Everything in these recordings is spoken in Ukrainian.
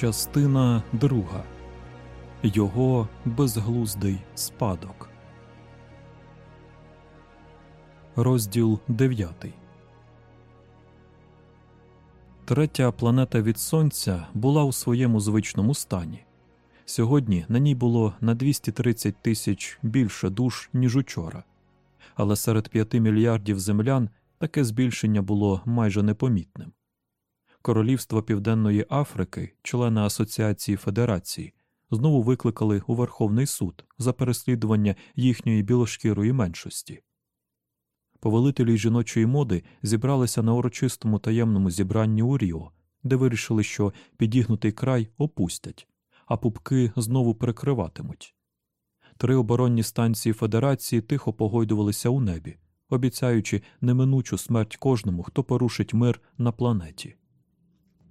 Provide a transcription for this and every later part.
Частина друга. Його безглуздий спадок. Розділ 9. Третя планета від Сонця була у своєму звичному стані. Сьогодні на ній було на 230 тисяч більше душ, ніж учора. Але серед 5 мільярдів землян таке збільшення було майже непомітним. Королівство Південної Африки, члени Асоціації Федерації, знову викликали у Верховний суд за переслідування їхньої білошкірої меншості. Повелителі жіночої моди зібралися на урочистому таємному зібранні у Ріо, де вирішили, що підігнутий край опустять, а пупки знову перекриватимуть. Три оборонні станції Федерації тихо погойдувалися у небі, обіцяючи неминучу смерть кожному, хто порушить мир на планеті.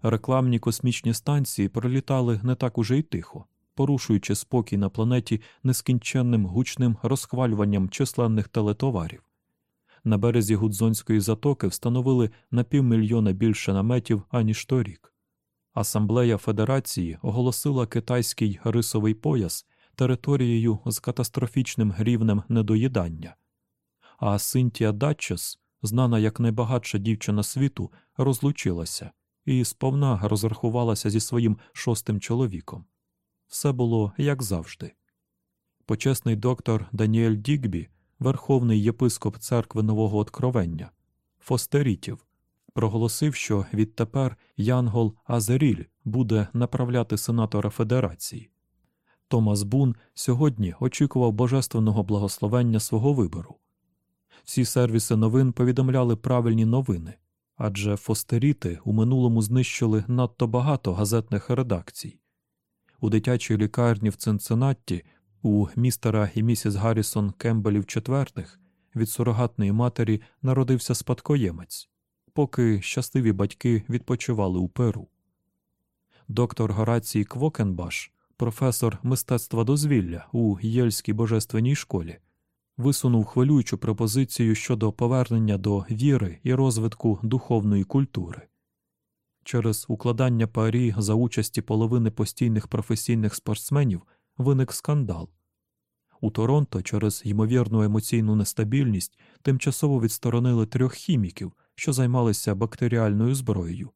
Рекламні космічні станції пролітали не так уже й тихо, порушуючи спокій на планеті нескінченним гучним розхвалюванням численних телетоварів. На березі Гудзонської затоки встановили на півмільйона більше наметів, аніж торік. Асамблея Федерації оголосила китайський рисовий пояс територією з катастрофічним рівнем недоїдання. А Синтія Датчес, знана як найбагатша дівчина світу, розлучилася і сповна розрахувалася зі своїм шостим чоловіком. Все було як завжди. Почесний доктор Даніель Дігбі, верховний єпископ церкви Нового Откровення, Фостерітів, проголосив, що відтепер Янгол Азеріль буде направляти сенатора Федерації. Томас Бун сьогодні очікував божественного благословення свого вибору. Всі сервіси новин повідомляли правильні новини, адже фостеріти у минулому знищили надто багато газетних редакцій. У дитячій лікарні в Цинциннатті у містера і місіс Гаррісон Кембелів IV від сурогатної матері народився спадкоємець, поки щасливі батьки відпочивали у Перу. Доктор Горацій Квокенбаш, професор мистецтва дозвілля у Єльській божественній школі, висунув хвилюючу пропозицію щодо повернення до віри і розвитку духовної культури. Через укладання парі за участі половини постійних професійних спортсменів виник скандал. У Торонто через ймовірну емоційну нестабільність тимчасово відсторонили трьох хіміків, що займалися бактеріальною зброєю,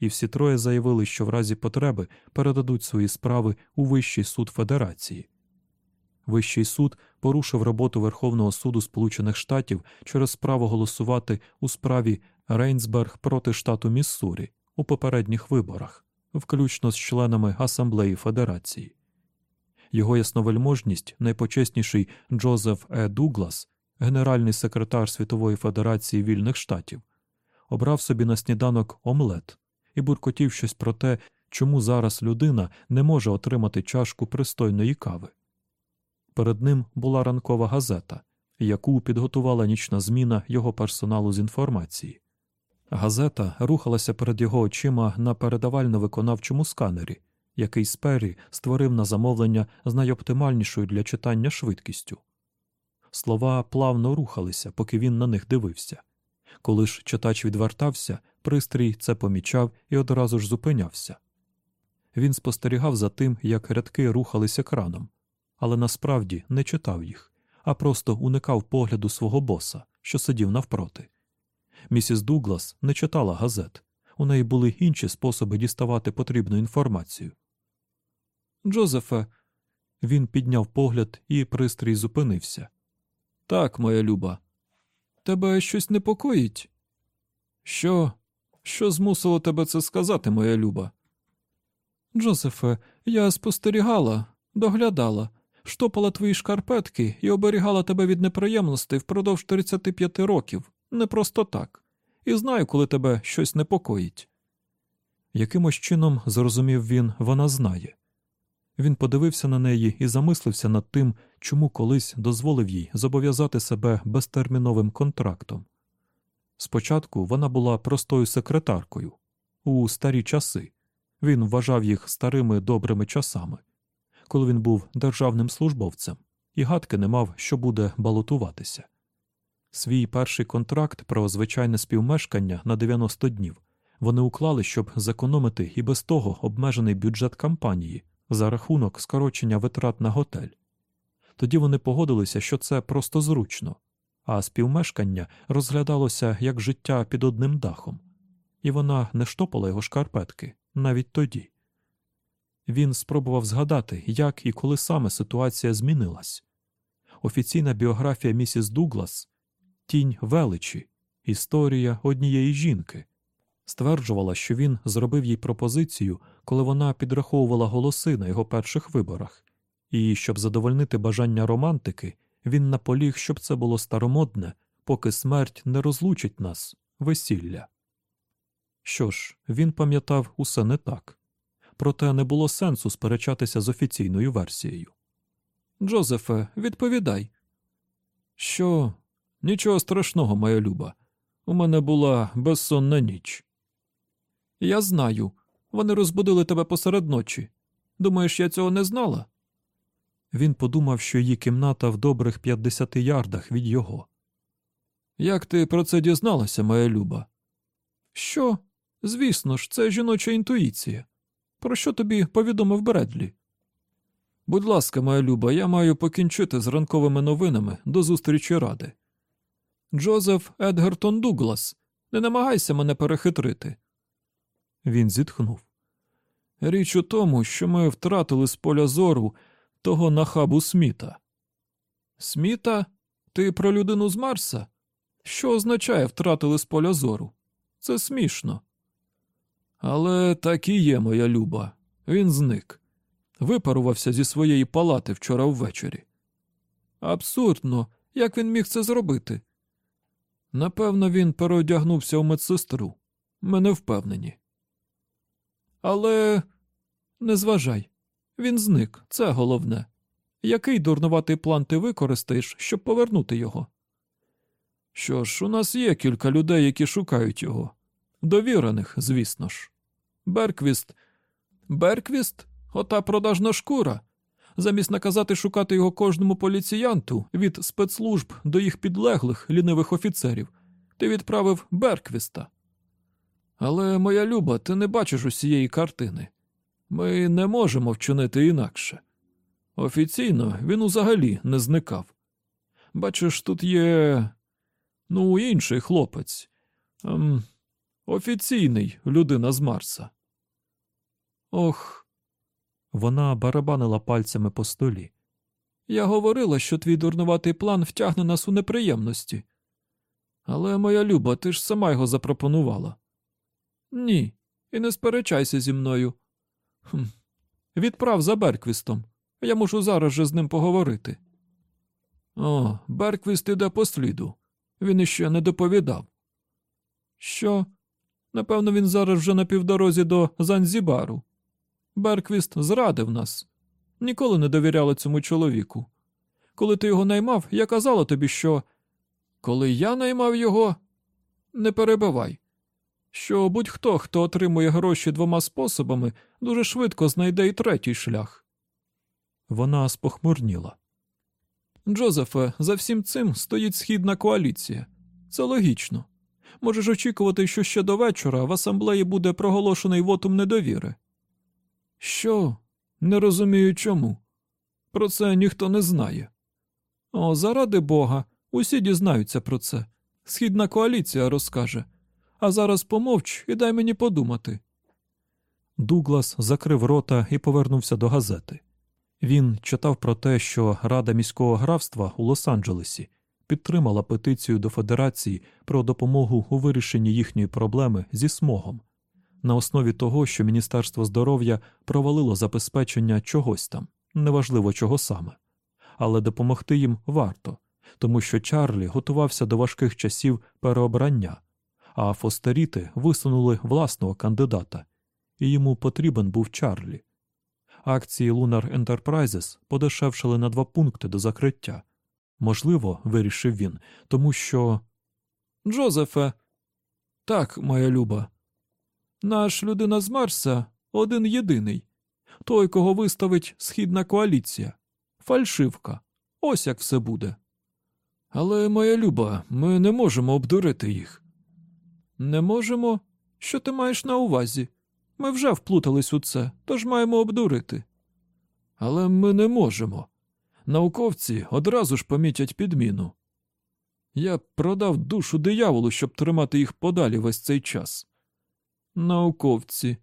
і всі троє заявили, що в разі потреби передадуть свої справи у Вищий суд Федерації. Вищий суд порушив роботу Верховного суду Сполучених Штатів через право голосувати у справі Рейнсберг проти штату Міссурі у попередніх виборах, включно з членами Асамблеї Федерації. Його ясновельможність, найпочесніший Джозеф Е. Дуглас, генеральний секретар Світової Федерації вільних штатів, обрав собі на сніданок омлет і буркотів щось про те, чому зараз людина не може отримати чашку пристойної кави. Перед ним була ранкова газета, яку підготувала нічна зміна його персоналу з інформації. Газета рухалася перед його очима на передавально-виконавчому сканері, який Спері створив на замовлення з найоптимальнішою для читання швидкістю. Слова плавно рухалися, поки він на них дивився. Коли ж читач відвертався, пристрій це помічав і одразу ж зупинявся. Він спостерігав за тим, як рядки рухались екраном, але насправді не читав їх, а просто уникав погляду свого боса, що сидів навпроти. Місіс Дуглас не читала газет, у неї були інші способи діставати потрібну інформацію. Джозефе, він підняв погляд, і пристрій зупинився. Так, моя люба. Тебе щось непокоїть? Що? Що змусило тебе це сказати, моя люба? Джозефе, я спостерігала, доглядала, штопала твої шкарпетки і оберігала тебе від неприємностей впродовж 35 років, не просто так. і знаю, коли тебе щось непокоїть. Якимось чином, зрозумів він, вона знає. Він подивився на неї і замислився над тим, чому колись дозволив їй зобов'язати себе безтерміновим контрактом. Спочатку вона була простою секретаркою у старі часи. Він вважав їх старими добрими часами, коли він був державним службовцем і гадки не мав, що буде балотуватися. Свій перший контракт про звичайне співмешкання на 90 днів вони уклали, щоб зекономити і без того обмежений бюджет кампанії за рахунок скорочення витрат на готель. Тоді вони погодилися, що це просто зручно, а співмешкання розглядалося як життя під одним дахом, і вона не штопала його шкарпетки навіть тоді. Він спробував згадати, як і коли саме ситуація змінилась. Офіційна біографія місіс Дуглас Тінь величі, історія однієї жінки, стверджувала, що він зробив їй пропозицію, коли вона підраховувала голоси на його перших виборах, і, щоб задовольнити бажання романтики, він наполіг, щоб це було старомодне, поки смерть не розлучить нас, весілля. Що ж, він пам'ятав усе не так, проте не було сенсу сперечатися з офіційною версією. Джозефе, відповідай. Що? Нічого страшного, моя люба. У мене була безсонна ніч. Я знаю. Вони розбудили тебе посеред ночі. Думаєш, я цього не знала? Він подумав, що її кімната в добрих 50 ярдах від його. Як ти про це дізналася, моя люба? Що? Звісно ж, це жіноча інтуїція. Про що тобі повідомив Бредлі? Будь ласка, моя люба, я маю покінчити з ранковими новинами до зустрічі ради. Джозеф Едгертон Дуглас, не намагайся мене перехитрити. Він зітхнув. Річ у тому, що ми втратили з поля зору того нахабу Сміта. Сміта? Ти про людину з Марса? Що означає втратили з поля зору? Це смішно. Але так і є, моя люба. Він зник. Випарувався зі своєї палати вчора ввечері. Абсурдно, як він міг це зробити? Напевно, він переодягнувся у медсестру. Ми не впевнені. Але не зважай, він зник, це головне. Який дурнуватий план ти використаєш, щоб повернути його? Що ж, у нас є кілька людей, які шукають його. Довірених, звісно ж. Берквіст. Берквіст? Ота продажна шкура. Замість наказати шукати його кожному поліціянту від спецслужб до їх підлеглих лінивих офіцерів, ти відправив Берквіста. Але, моя люба, ти не бачиш усієї картини. Ми не можемо вчинити інакше. Офіційно він узагалі не зникав. Бачиш, тут є ну, інший хлопець. Ем, Офіційний людина з Марса. Ох. Вона барабанила пальцями по столі. Я говорила, що твій дурнуватий план втягне нас у неприємності. Але, моя люба, ти ж сама його запропонувала. Ні, і не сперечайся зі мною. Хм. Відправ за Берквістом. Я мушу зараз же з ним поговорити. О, Берквіст іде по сліду. Він іще не доповідав. Що? Напевно, він зараз вже на півдорозі до Занзібару. Берквіст зрадив нас. Ніколи не довіряла цьому чоловіку. Коли ти його наймав, я казала тобі, що. Коли я наймав його, не перебивай. Що будь-хто, хто отримує гроші двома способами, дуже швидко знайде й третій шлях. Вона спохмурніла. Джозефе, за всім цим стоїть східна коаліція. Це логічно. Можеш очікувати, що ще до вечора в асамблеї буде проголошений вотум недовіри. Що? Не розумію чому. Про це ніхто не знає. О, заради Бога, усі дізнаються про це. Східна коаліція розкаже. А зараз помовч і дай мені подумати. Дуглас закрив рота і повернувся до газети. Він читав про те, що Рада міського графства у Лос-Анджелесі підтримала петицію до Федерації про допомогу у вирішенні їхньої проблеми зі смогом на основі того, що Міністерство здоров'я провалило забезпечення чогось там, неважливо чого саме, але допомогти їм варто, тому що Чарлі готувався до важких часів переобрання, а фостеріти висунули власного кандидата, і йому потрібен був Чарлі. Акції Lunar Enterprises подешевшили на два пункти до закриття. Можливо, вирішив він, тому що. Джозефе. Так, моя люба. Наш людина з Марса один єдиний. Той, кого виставить східна коаліція. Фальшивка. Ось як все буде. Але, моя люба, ми не можемо обдурити їх. Не можемо? Що ти маєш на увазі? Ми вже вплутались у це, тож маємо обдурити. Але ми не можемо. Науковці одразу ж помітять підміну. Я продав душу дияволу, щоб тримати їх подалі весь цей час. Науковці.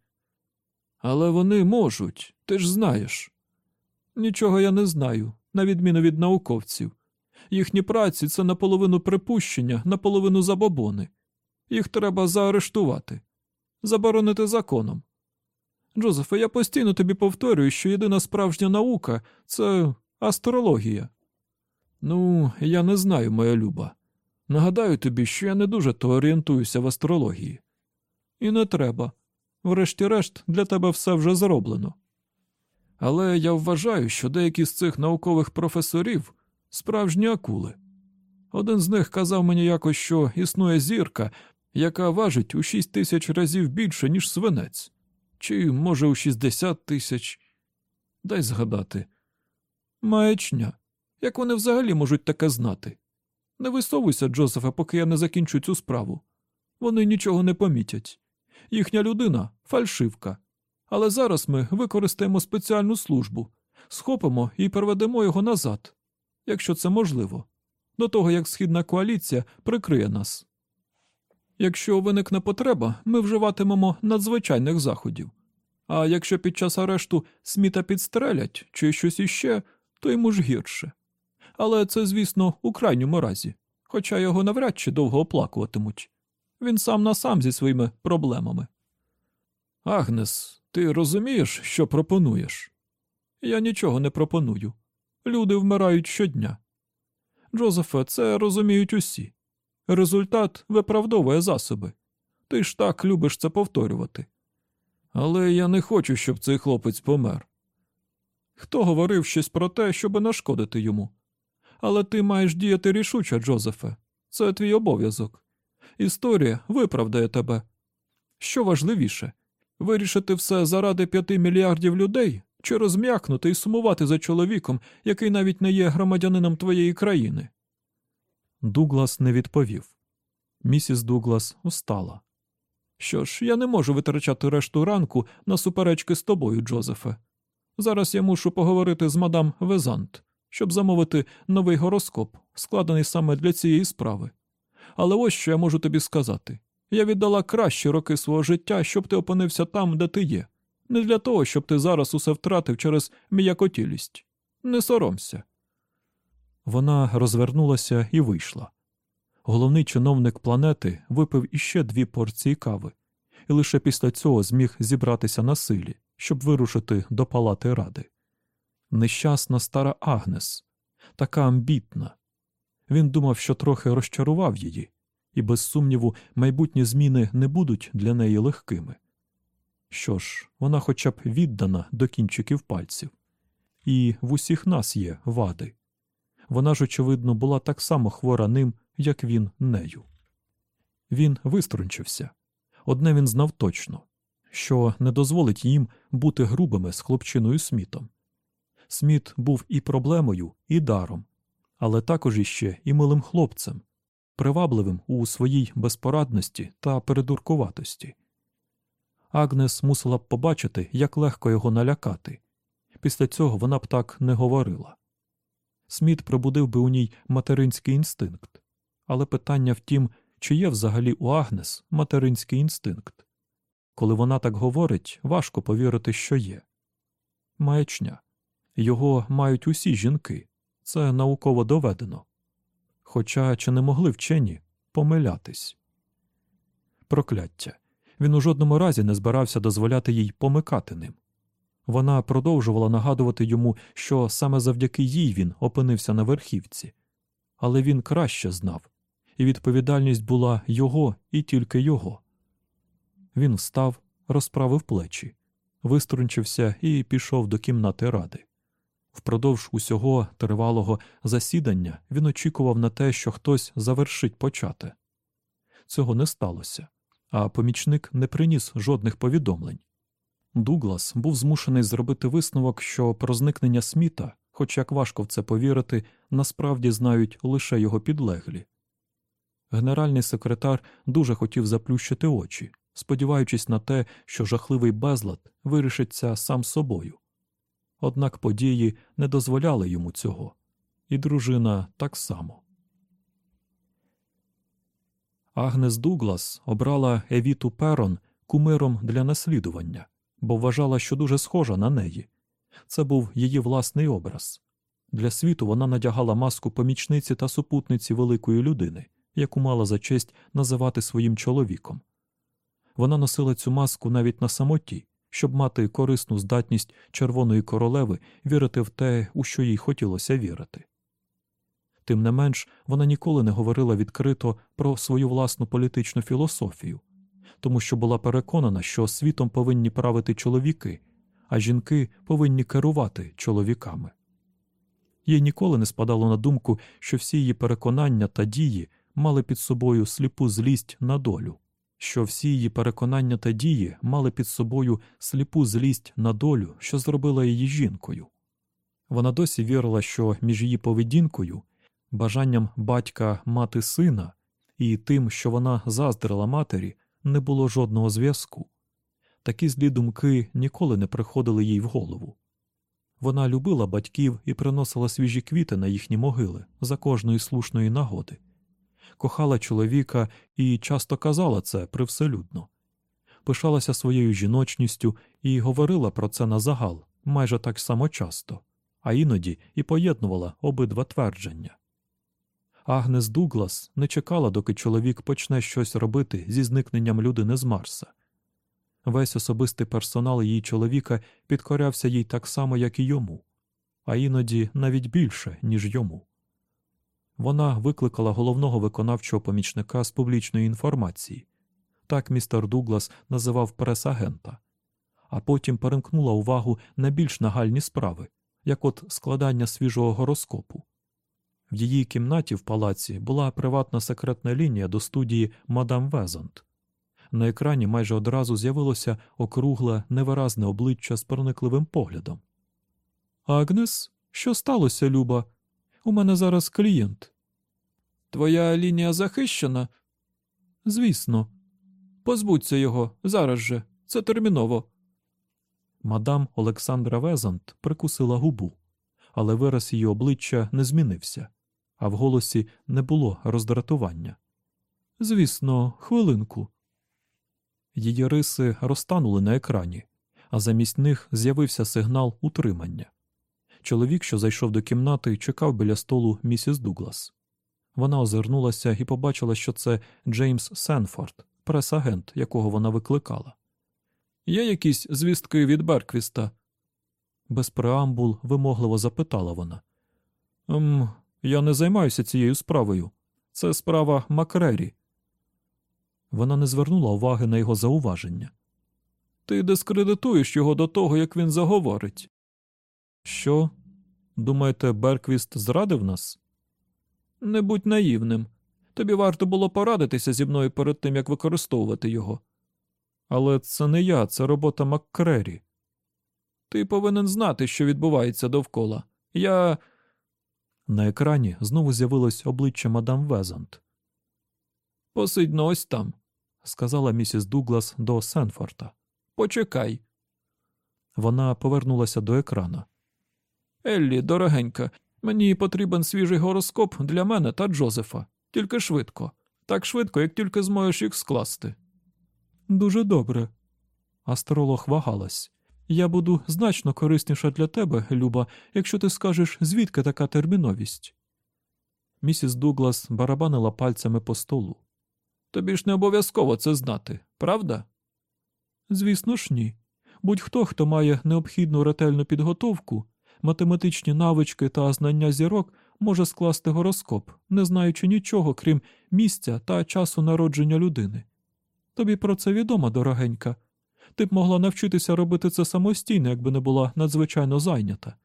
Але вони можуть, ти ж знаєш. Нічого я не знаю, на відміну від науковців. Їхні праці це наполовину припущення, наполовину забобони. Їх треба заарештувати, заборонити законом. Джозефе, я постійно тобі повторюю, що єдина справжня наука це астрологія. Ну, я не знаю, моя люба. Нагадаю тобі, що я не дуже то орієнтуюся в астрології. І не треба. Врешті-решт, для тебе все вже зроблено. Але я вважаю, що деякі з цих наукових професорів справжні акули. Один з них казав мені якось, що існує зірка, яка важить у шість тисяч разів більше, ніж свинець, чи, може, у шістдесят тисяч. Дай згадати. Маячня. Як вони взагалі можуть таке знати? Не висовуйся, Джозефе, поки я не закінчу цю справу. Вони нічого не помітять. Їхня людина фальшивка. Але зараз ми використаємо спеціальну службу, схопимо і переведемо його назад, якщо це можливо, до того як східна коаліція прикриє нас. Якщо виникне потреба, ми вживатимемо надзвичайних заходів. А якщо під час арешту сміта підстрелять чи щось іще, то йому ж гірше. Але це, звісно, у крайньому разі, хоча його навряд чи довго оплакуватимуть. Він сам на сам зі своїми проблемами. Агнес, ти розумієш, що пропонуєш? Я нічого не пропоную. Люди вмирають щодня. Джозефе, це розуміють усі. Результат виправдовує засоби. Ти ж так любиш це повторювати. Але я не хочу, щоб цей хлопець помер. Хто говорив щось про те, щоб нашкодити йому? Але ти маєш діяти рішуче, Джозефе. Це твій обов'язок. Історія виправдає тебе. Що важливіше вирішити все заради п'яти мільярдів людей чи розм'якнути і сумувати за чоловіком, який навіть не є громадянином твоєї країни? Дуглас не відповів. Місіс Дуглас устала. Що ж, я не можу витрачати решту ранку на суперечки з тобою, Джозефе. Зараз я мушу поговорити з мадам Везант, щоб замовити новий гороскоп, складений саме для цієї справи. Але ось що я можу тобі сказати я віддала кращі роки свого життя, щоб ти опинився там, де ти є, не для того, щоб ти зараз усе втратив через м'якотілість. Не соромся. Вона розвернулася і вийшла. Головний чиновник планети випив іще дві порції кави, і лише після цього зміг зібратися на силі, щоб вирушити до палати ради. Нещасна стара Агнес, така амбітна. Він думав, що трохи розчарував її, і, без сумніву, майбутні зміни не будуть для неї легкими. Що ж, вона хоча б віддана до кінчиків пальців, і в усіх нас є вади. Вона ж, очевидно, була так само хвора ним, як він нею. Він виструнчився. Одне він знав точно, що не дозволить їм бути грубими з хлопчиною Смітом. Сміт був і проблемою, і даром, але також іще і милим хлопцем, привабливим у своїй безпорадності та передуркуватості. Агнес мусила б побачити, як легко його налякати. Після цього вона б так не говорила. Сміт пробудив би у ній материнський інстинкт, але питання в тім, чи є взагалі у Агнес материнський інстинкт. Коли вона так говорить, важко повірити, що є. Маячня. Його мають усі жінки, це науково доведено. Хоча чи не могли вчені помилятись. Прокляття. Він у жодному разі не збирався дозволяти їй помикати ним. Вона продовжувала нагадувати йому, що саме завдяки їй він опинився на верхівці, але він краще знав і відповідальність була його і тільки його. Він встав, розправив плечі, виструнчився і пішов до кімнати ради. Впродовж усього тривалого засідання він очікував на те, що хтось завершить почати. Цього не сталося, а помічник не приніс жодних повідомлень. Дуглас був змушений зробити висновок, що про зникнення сміта, хоч як важко в це повірити, насправді знають лише його підлеглі. Генеральний секретар дуже хотів заплющити очі, сподіваючись на те, що жахливий безлад вирішиться сам собою. Однак події не дозволяли йому цього, і дружина так само. Агнес Дуглас обрала Евіту Перон кумиром для наслідування, бо вважала, що дуже схожа на неї. Це був її власний образ. Для світу вона надягала маску помічниці та супутниці великої людини, яку мала за честь називати своїм чоловіком. Вона носила цю маску навіть на самоті, щоб мати корисну здатність червоної королеви вірити в те, у що їй хотілося вірити. Тим не менш, вона ніколи не говорила відкрито про свою власну політичну філософію, тому що була переконана, що світом повинні правити чоловіки, а жінки повинні керувати чоловіками. Їй ніколи не спадало на думку, що всі її переконання та дії мали під собою сліпу злість на долю, що всі її переконання та дії мали під собою сліпу злість на долю, що зробила її жінкою. Вона досі вірила, що між її поведінкою, бажанням батька мати сина і тим, що вона заздрила матері, не було жодного зв'язку. Такі злі думки ніколи не приходили їй в голову. Вона любила батьків і приносила свіжі квіти на їхні могили за кожної слушної нагоди, кохала чоловіка і часто казала це привселюдно, пишалася своєю жіночністю і говорила про це на загал майже так само часто, а іноді і поєднувала обидва твердження. Агнес Дуглас не чекала, доки чоловік почне щось робити зі зникненням людини з Марса. Весь особистий персонал її чоловіка підкорявся їй так само, як і йому, а іноді навіть більше, ніж йому. Вона викликала головного виконавчого помічника з публічної інформації так містер Дуглас називав прес-агента, а потім перемкнула увагу на більш нагальні справи, як от складання свіжого гороскопу. В її кімнаті в палаці була приватна секретна лінія до студії Мадам Везонт. На екрані майже одразу з'явилося округле, невиразне обличчя з проникливим поглядом. Агнес, що сталося, Люба? У мене зараз клієнт. Твоя лінія захищена? Звісно. Позбудься його зараз же. Це терміново. Мадам Олександра Везант прикусила губу, але вираз її обличчя не змінився, а в голосі не було роздратування. Звісно, хвилинку. Її риси розтанули на екрані, а замість них з'явився сигнал утримання. Чоловік, що зайшов до кімнати, чекав біля столу місіс Дуглас. Вона озирнулася і побачила, що це Джеймс Сенфорд, прес-агент, якого вона викликала. Є якісь звістки від Берквіста? Без преамбул вимогливо запитала вона. «Ем, Я не займаюся цією справою. Це справа Макрері. Вона не звернула уваги на його зауваження. Ти дискредитуєш його до того, як він заговорить. Що? Думаєте, Берквіст зрадив нас? Не будь наївним. Тобі варто було порадитися зі мною перед тим, як використовувати його. Але це не я, це робота Маккрері. Ти повинен знати, що відбувається довкола. Я. На екрані знову з'явилось обличчя мадам Везант. Посидь ось там, сказала місіс Дуглас до Сенфорта. Почекай. Вона повернулася до екрана. Еллі, дорогенька, мені потрібен свіжий гороскоп для мене та Джозефа. Тільки швидко. Так швидко, як тільки зможеш їх скласти. Дуже добре. Астролог вагалась. Я буду значно корисніша для тебе, Люба, якщо ти скажеш, звідки така терміновість. Місіс Дуглас барабанила пальцями по столу. Тобі ж не обов'язково це знати, правда? Звісно ж, ні. Будь-хто, хто має необхідну ретельну підготовку, математичні навички та знання зірок, може скласти гороскоп, не знаючи нічого, крім місця та часу народження людини. Тобі про це відомо, дорогенька. Ти б могла навчитися робити це самостійно, якби не була надзвичайно зайнята.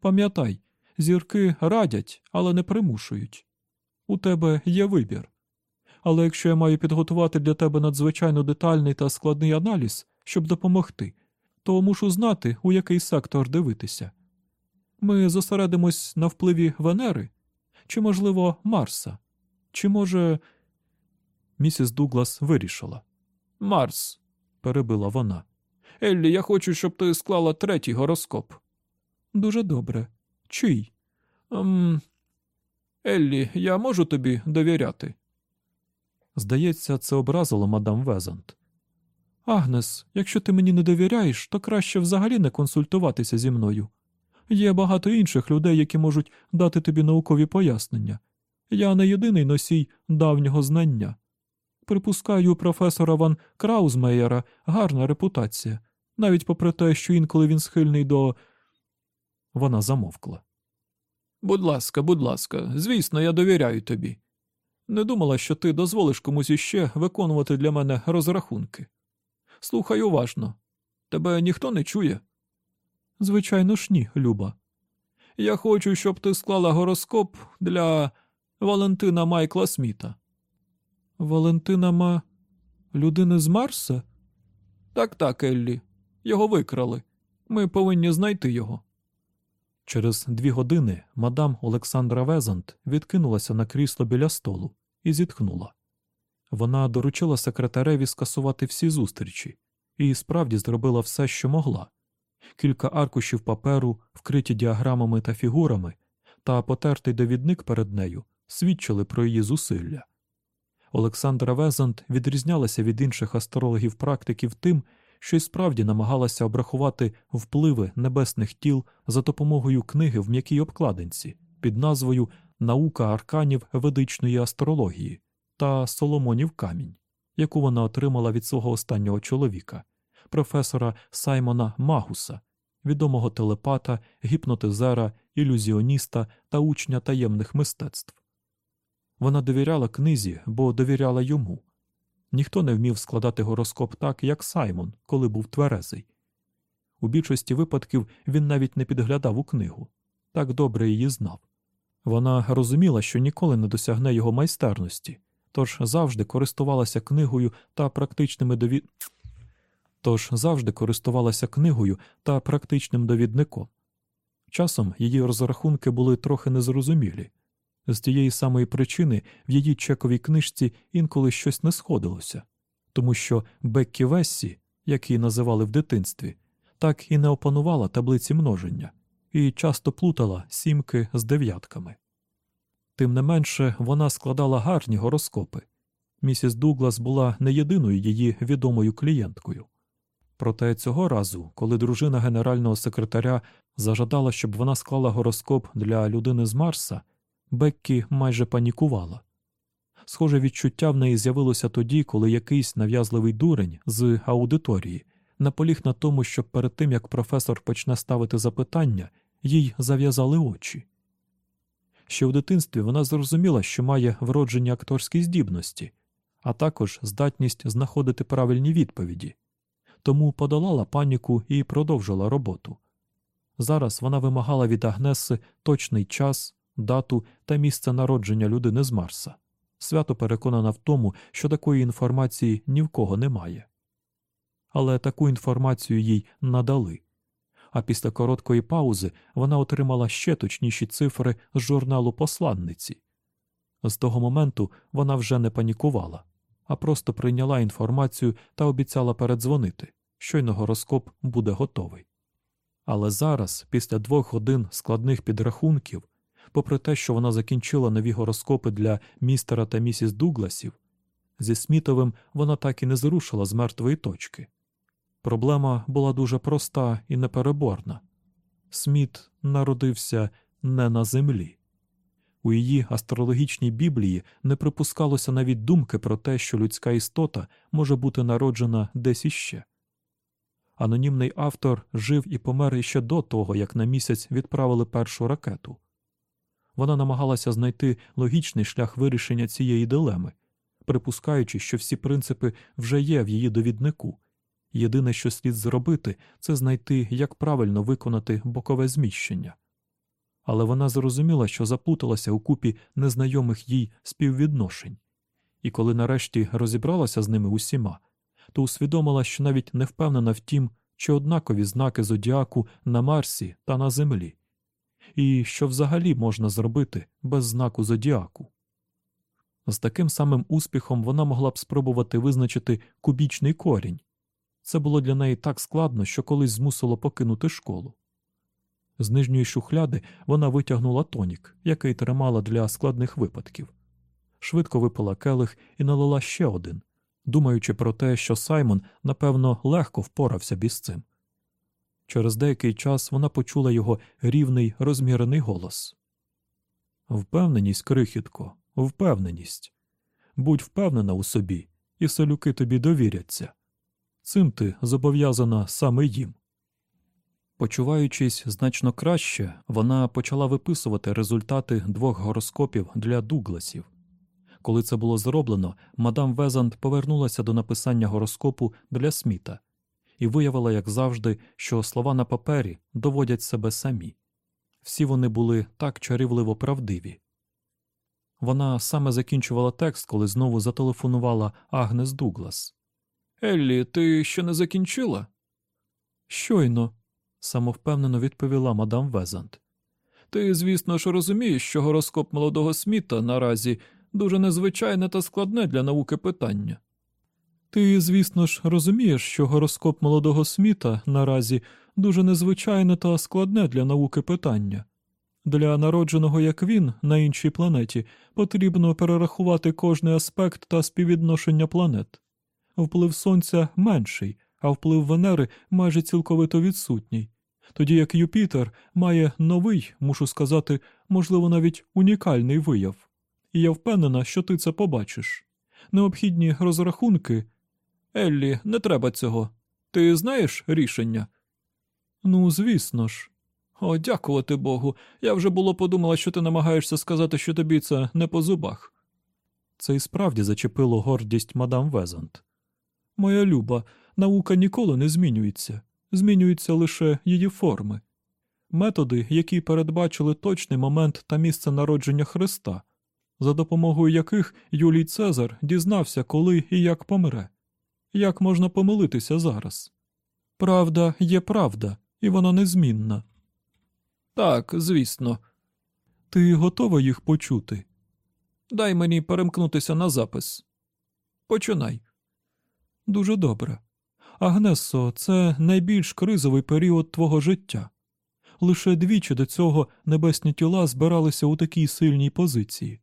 Пам'ятай, зірки радять, але не примушують. У тебе є вибір. Але якщо я маю підготувати для тебе надзвичайно детальний та складний аналіз, щоб допомогти, то мушу знати, у який сектор дивитися. Ми зосередимось на впливі Венери, чи, можливо, Марса, чи, може. Місіс Дуглас вирішила. Марс, перебила вона. Еллі, я хочу, щоб ти склала третій гороскоп. Дуже добре. Чий? Ем... Еллі, я можу тобі довіряти. Здається, це образило мадам Везант. Агнес, якщо ти мені не довіряєш, то краще взагалі не консультуватися зі мною. Є багато інших людей, які можуть дати тобі наукові пояснення. Я не єдиний носій давнього знання. Припускаю, професора Ван Краузмеєра гарна репутація, навіть попри те, що інколи він схильний до. Вона замовкла. Будь ласка, будь ласка, звісно, я довіряю тобі. Не думала, що ти дозволиш комусь іще виконувати для мене розрахунки. Слухай уважно. Тебе ніхто не чує? Звичайно ж ні, Люба. Я хочу, щоб ти склала гороскоп для Валентина Майкла Сміта. Валентина Ма. людини з Марса? Так, так, Еллі. Його викрали. Ми повинні знайти його. Через дві години мадам Олександра Везант відкинулася на крісло біля столу і зітхнула. Вона доручила секретареві скасувати всі зустрічі і справді зробила все, що могла. Кілька аркушів паперу, вкриті діаграмами та фігурами, та потертий довідник перед нею свідчили про її зусилля. Олександра Везант відрізнялася від інших астрологів практиків тим, що й справді намагалася обрахувати впливи небесних тіл за допомогою книги в м'якій обкладинці під назвою Наука арканів ведичної астрології та Соломонів камінь, яку вона отримала від свого останнього чоловіка, професора Саймона Магуса, відомого телепата, гіпнотизера, ілюзіоніста та учня таємних мистецтв. Вона довіряла книзі, бо довіряла йому. Ніхто не вмів складати гороскоп так, як Саймон, коли був тверезий. У більшості випадків він навіть не підглядав у книгу так добре її знав. Вона розуміла, що ніколи не досягне його майстерності, тож завжди користувалася книгою та практичними довід... тож завжди користувалася книгою та практичним довідником. Часом її розрахунки були трохи незрозумілі. З тієї самої причини в її чековій книжці інколи щось не сходилося, тому що Беккі Вессі, як її називали в дитинстві, так і не опанувала таблиці множення і часто плутала сімки з дев'ятками. Тим не менше вона складала гарні гороскопи. Місіс Дуглас була не єдиною її відомою клієнткою. Проте цього разу, коли дружина генерального секретаря зажадала, щоб вона склала гороскоп для людини з Марса. Беккі майже панікувала. Схоже відчуття в неї з'явилося тоді, коли якийсь нав'язливий дурень з аудиторії наполіг на тому, щоб перед тим як професор почне ставити запитання, їй зав'язали очі. Ще в дитинстві вона зрозуміла, що має вроджені акторські здібності, а також здатність знаходити правильні відповіді, тому подолала паніку і продовжила роботу. Зараз вона вимагала від Агнеси точний час дату та місце народження людини з Марса, свято переконана в тому, що такої інформації ні в кого немає. Але таку інформацію їй надали. А після короткої паузи вона отримала ще точніші цифри з журналу посланниці. З того моменту вона вже не панікувала, а просто прийняла інформацію та обіцяла передзвонити, щойно гороскоп буде готовий. Але зараз, після двох годин складних підрахунків, попри те, що вона закінчила нові гороскопи для містера та місіс Дугласів, зі Смітовим вона так і не зрушила з мертвої точки. Проблема була дуже проста і непереборна. Сміт народився не на землі. У її астрологічній біблії не припускалося навіть думки про те, що людська істота може бути народжена десь іще. Анонімний автор жив і помер іще до того, як на місяць відправили першу ракету. Вона намагалася знайти логічний шлях вирішення цієї дилеми, припускаючи, що всі принципи вже є в її довіднику. Єдине, що слід зробити, це знайти, як правильно виконати бокове зміщення. Але вона зрозуміла, що заплуталася у купі незнайомих їй співвідношень, і коли нарешті розібралася з ними усіма, то усвідомила, що навіть не впевнена в тім, чи однакові знаки зодіаку на Марсі та на Землі, і що взагалі можна зробити без знаку зодіаку. З таким самим успіхом вона могла б спробувати визначити кубічний корінь. Це було для неї так складно, що колись змусило покинути школу. З нижньої шухляди вона витягнула тонік, який тримала для складних випадків. Швидко випила келих і налила ще один, думаючи про те, що Саймон, напевно, легко впорався б із цим. Через деякий час вона почула його рівний, розмірений голос. Впевненість, крихітко, впевненість. Будь впевнена у собі, і селюки тобі довіряться. Цим ти зобов'язана саме їм. Почуваючись значно краще, вона почала виписувати результати двох гороскопів для Дугласів. Коли це було зроблено, мадам Везант повернулася до написання гороскопу для Сміта і виявила, як завжди, що слова на папері доводять себе самі. Всі вони були так чарівливо правдиві. Вона саме закінчувала текст, коли знову зателефонувала Агнес Дуглас. Еллі, ти ще не закінчила? Щойно, самовпевнено відповіла мадам Везант. Ти, звісно ж, розумієш, що гороскоп молодого Сміта наразі дуже незвичайне та складне для науки питання. Ти, звісно ж, розумієш, що гороскоп молодого Сміта наразі дуже незвичайне та складне для науки питання. Для народженого, як він, на іншій планеті, потрібно перерахувати кожний аспект та співвідношення планет. Вплив Сонця менший, а вплив Венери майже цілковито відсутній, тоді як Юпітер має новий, мушу сказати, можливо, навіть унікальний вияв. І я впевнена, що ти це побачиш. Необхідні розрахунки. Еллі, не треба цього. Ти знаєш рішення? Ну, звісно ж. О, дякувати Богу. Я вже було подумала, що ти намагаєшся сказати, що тобі це не по зубах. Це і справді зачепило гордість мадам Везант. Моя люба, наука ніколи не змінюється, змінюються лише її форми. Методи, які передбачили точний момент та місце народження Христа, за допомогою яких Юлій Цезар дізнався, коли і як помре. Як можна помилитися зараз? Правда є правда, і вона незмінна. Так, звісно. Ти готова їх почути? Дай мені перемкнутися на запис. Починай. Дуже добре. Агнесо, це найбільш кризовий період твого життя. Лише двічі до цього небесні тіла збиралися у такій сильній позиції,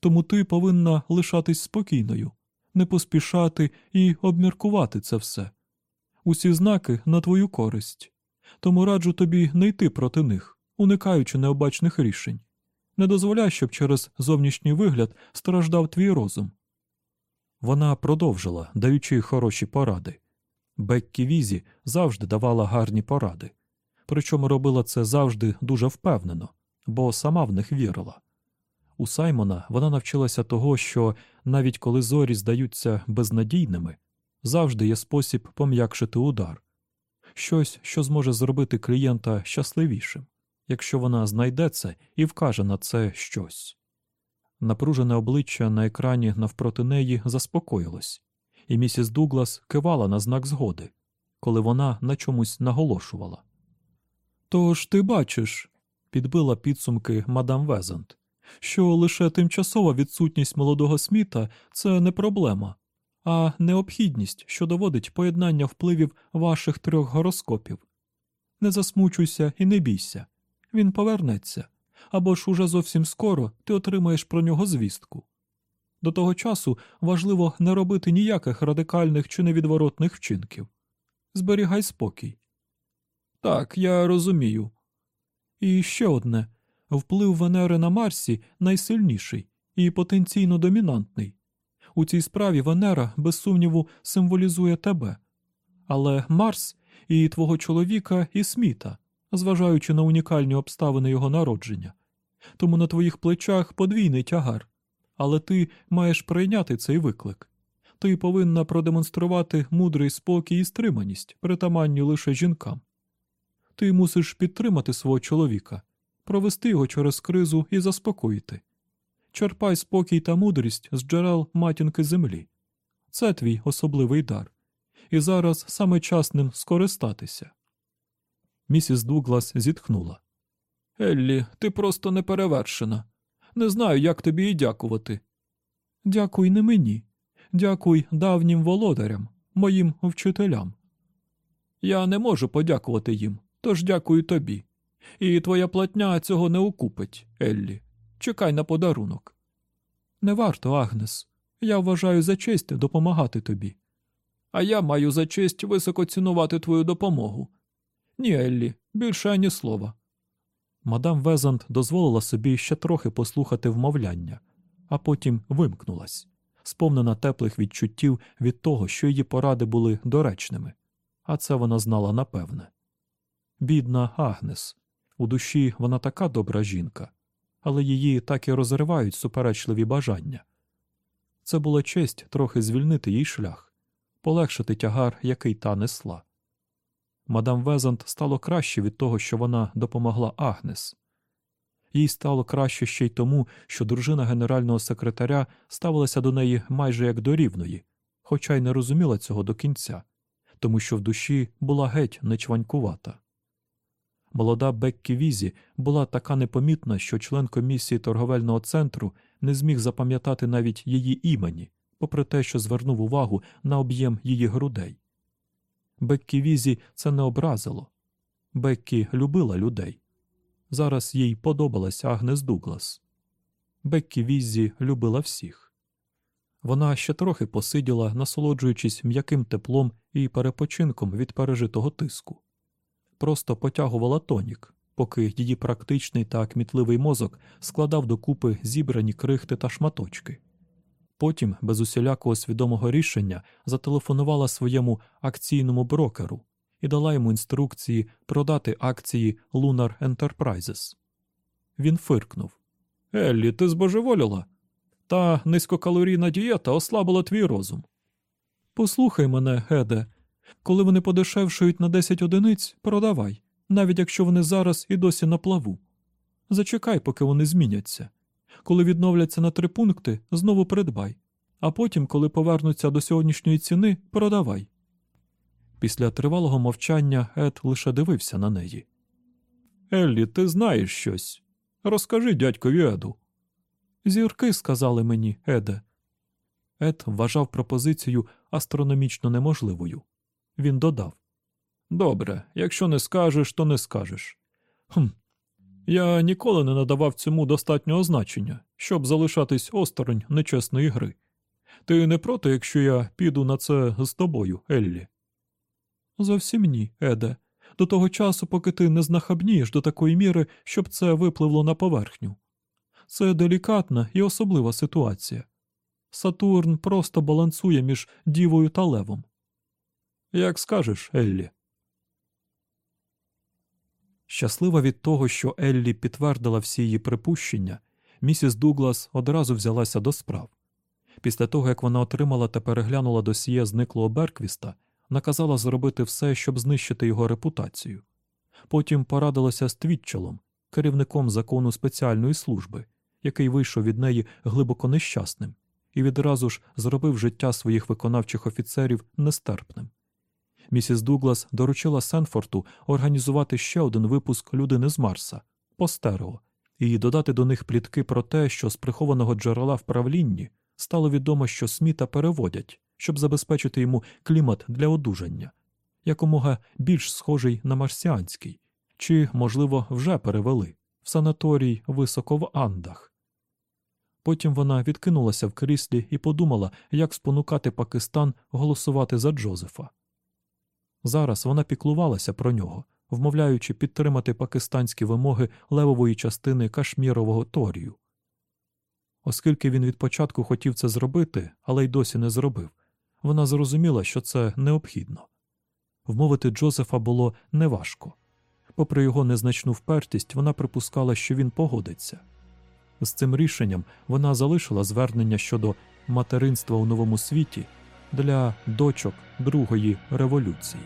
тому ти повинна лишатись спокійною, не поспішати і обміркувати це все. Усі знаки на твою користь, тому раджу тобі не йти проти них, уникаючи необачних рішень. Не дозволяй, щоб через зовнішній вигляд страждав твій розум. Вона продовжила, даючи хороші поради. Беккі Візі завжди давала гарні поради, причому робила це завжди дуже впевнено, бо сама в них вірила. У Саймона вона навчилася того, що навіть коли зорі здаються безнадійними, завжди є спосіб пом'якшити удар, щось, що зможе зробити клієнта щасливішим, якщо вона знайде це і вкаже на це щось. Напружене обличчя на екрані навпроти неї заспокоїлось, і місіс Дуглас кивала на знак згоди, коли вона на чомусь наголошувала. Тож ти бачиш, підбила підсумки мадам Везант, що лише тимчасова відсутність молодого сміта це не проблема, а необхідність, що доводить поєднання впливів ваших трьох гороскопів. Не засмучуйся і не бійся, він повернеться або ж уже зовсім скоро ти отримаєш про нього звістку. До того часу важливо не робити ніяких радикальних чи невідворотних вчинків. Зберігай спокій. Так, я розумію. І ще одне вплив Венери на Марсі найсильніший і потенційно домінантний. У цій справі Венера, без сумніву, символізує тебе, але Марс і твого чоловіка і Сміта, зважаючи на унікальні обставини його народження, тому на твоїх плечах подвійний тягар. Але ти маєш прийняти цей виклик. Ти повинна продемонструвати мудрий спокій і стриманість, притаманні лише жінкам. Ти мусиш підтримати свого чоловіка, провести його через кризу і заспокоїти. Черпай спокій та мудрість з джерел матінки землі. Це твій особливий дар. І зараз саме час ним скористатися. Місіс Дуглас зітхнула. Еллі, ти просто неперевершена. Не знаю, як тобі і дякувати. Дякуй не мені. Дякуй давнім володарям, моїм вчителям. Я не можу подякувати їм, тож дякую тобі. І твоя платня цього не окупить, Еллі. Чекай на подарунок. Не варто, Агнес. Я вважаю за честь допомагати тобі. А я маю за честь високо цінувати твою допомогу. Ні, Еллі, більше ані слова. Мадам Везант дозволила собі ще трохи послухати вмовляння, а потім вимкнулась, сповнена теплих відчуттів від того, що її поради були доречними, а це вона знала напевне. Бідна Агнес. У душі вона така добра жінка, але її так і розривають суперечливі бажання. Це була честь трохи звільнити їй шлях, полегшити тягар, який та несла. Мадам Везант стало краще від того, що вона допомогла Агнес. Їй стало краще ще й тому, що дружина генерального секретаря ставилася до неї майже як до рівної, хоча й не розуміла цього до кінця, тому що в душі була геть нечванькувата. Молода Беккі Візі була така непомітна, що член комісії торговельного центру не зміг запам'ятати навіть її імені, попри те, що звернув увагу на об'єм її грудей. Беккі Візі це не образило. Беккі любила людей. Зараз їй подобалась Агнес Дуглас. Беккі Візі любила всіх. Вона ще трохи посиділа, насолоджуючись м'яким теплом і перепочинком від пережитого тиску. Просто потягувала тонік, поки її практичний та кмітливий мозок складав докупи зібрані крихти та шматочки. Потім, без усілякого свідомого рішення, зателефонувала своєму акційному брокеру і дала йому інструкції продати акції Lunar Enterprises. Він фиркнув Еллі, ти збожеволіла? Та низькокалорійна дієта ослабила твій розум. Послухай мене, Геде, коли вони подешевшують на 10 одиниць, продавай, навіть якщо вони зараз і досі на плаву. Зачекай, поки вони зміняться. Коли відновляться на три пункти, знову придбай, а потім, коли повернуться до сьогоднішньої ціни, продавай. Після тривалого мовчання Ед лише дивився на неї. Еллі, ти знаєш щось. Розкажи дядькові Еду. Зірки сказали мені, Еде. Ед вважав пропозицію астрономічно неможливою. Він додав Добре, якщо не скажеш, то не скажеш. Хм, я ніколи не надавав цьому достатнього значення, щоб залишатись осторонь нечесної гри. Ти не проти, якщо я піду на це з тобою, Еллі? Зовсім ні, Еде. До того часу, поки ти не знахабнієш до такої міри, щоб це випливло на поверхню. Це делікатна і особлива ситуація. Сатурн просто балансує між дівою та левом. Як скажеш, Еллі. Щаслива від того, що Еллі підтвердила всі її припущення, місіс Дуглас одразу взялася до справ. Після того, як вона отримала та переглянула досьє зниклого Берквіста, наказала зробити все, щоб знищити його репутацію. Потім порадилася з Твітчелом, керівником закону спеціальної служби, який вийшов від неї глибоко нещасним і відразу ж зробив життя своїх виконавчих офіцерів нестерпним. Місіс Дуглас доручила Сенфорту організувати ще один випуск людини з Марса по стерео, і додати до них плітки про те, що з прихованого джерела в правлінні стало відомо, що Сміта переводять, щоб забезпечити йому клімат для одужання, якомога більш схожий на марсіанський, чи, можливо, вже перевели в санаторій високо в Андах. Потім вона відкинулася в кріслі і подумала, як спонукати Пакистан голосувати за Джозефа. Зараз вона піклувалася про нього, вмовляючи підтримати пакистанські вимоги левової частини Кашмірового торію. Оскільки він від початку хотів це зробити, але й досі не зробив, вона зрозуміла, що це необхідно. Вмовити Джозефа було неважко. Попри його незначну впертість, вона припускала, що він погодиться. З цим рішенням вона залишила звернення щодо материнства у новому світі для дочок другої революції.